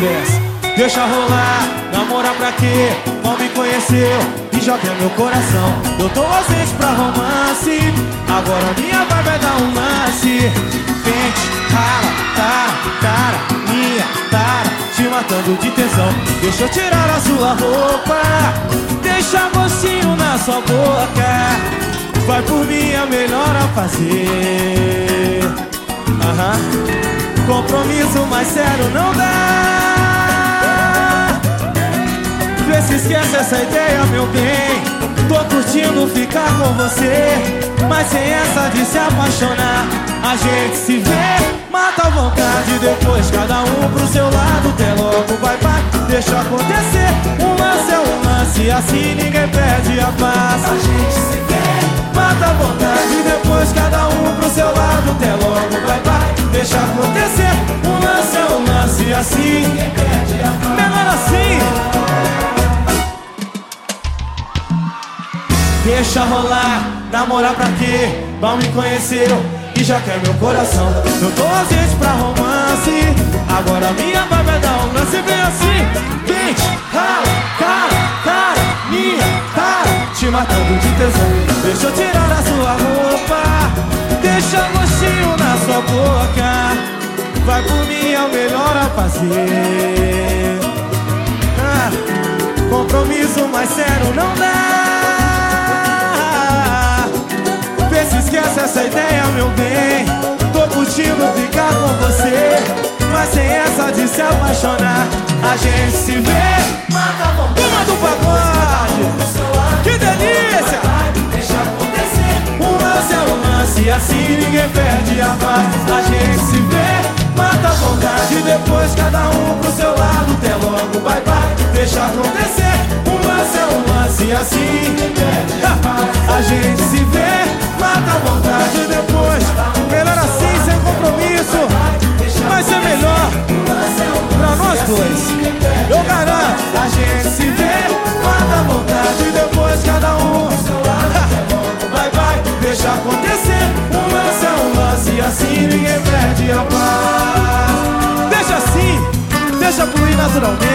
Deixa rolar, namorar pra quê? Mal me conheceu e joga meu coração. Eu tô ausente pra romance Agora minha vibe é dar um lance. Pente, rala, cara, cara, minha cara Te matando de tesão. Deixa eu tirar a sua roupa Deixa gostinho na sua boca. Vai por mim é melhor a fazer. Aham. Compromisso mais sério não dá esquece essa ideia, meu bem. Tô curtindo ficar com você Mas sem essa de se apaixonar. A gente se vê, mata a vontade Depois cada um pro seu lado Até logo, vai, vai, deixa acontecer Um lance é um lance, assim ninguém perde a paz. A gente se vê Mata a vontade, depois cada um pro seu lado Até logo, vai, vai, deixa acontecer Um lance é um lance assim Menor Deixa rolar, namorar pra quê? Mal me conheceu e já quer meu coração. Eu tô ausente pra romance Agora minha vibe é dar um lance Vem assim, vem, rala, cara, cara Minha cara, te matando de tesão. Deixa eu tirar a sua roupa Deixa gostinho na sua boca. Vai por mim, é o melhor a fazer. Ah, Compromisso mais sério não dá apaixonar A gente se vê. Mata a vontade Uma do pagode. Que delícia. Deixa Um lance é um lance assim ninguém perde a paz. A gente se vê Mata a vontade Depois cada um pro seu lado Até logo, bye bye Deixa acontecer. Um lance é um lance assim A gente se vê Mata vontade depois cada um Vai, vai, deixa acontecer. Um lance é um lance E assim ninguém perde a paz. Deixa assim Deixa fluir naturalmente